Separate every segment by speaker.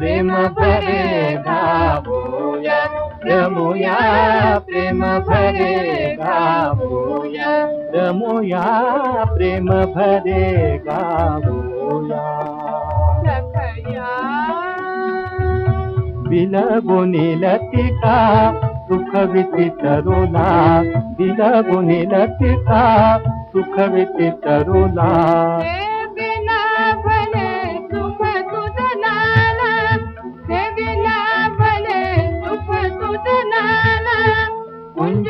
Speaker 1: प्रेम भरे रमुया प्रेम भरे गावूया रमुया प्रेम भरे गावूया बिलगुनी लतिका सुख विचितरुला बिलगुनी लतिका सुख विचितरुला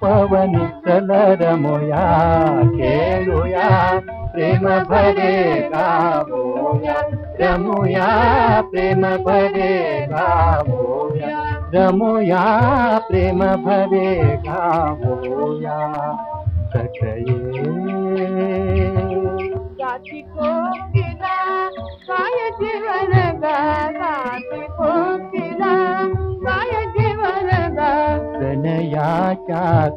Speaker 1: उपवनि चलरमुया खेळूया प्रेम भरे गावोया, रमुया, प्रेम भरे गावोया, रमुया, प्रेम भरे
Speaker 2: कोकिला काय जीवन कोकिला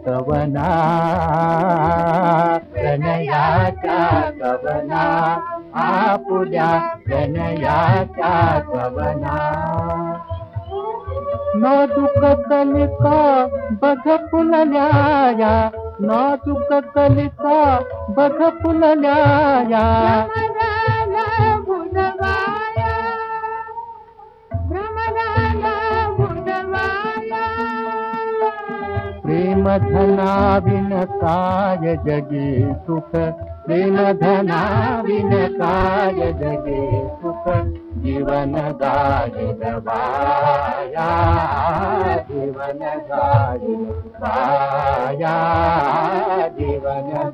Speaker 1: कवना प्रणयाच्या कवना आपुल्या प्रणयाच्या कवना नाजुक कलिका बघ फुलल्याया नाजुक कलिका बघ फुलल्याया धना विन का जगे सुख तेन धना विन का जगे सुख जीवनदाया जीवनगारया जीवनारया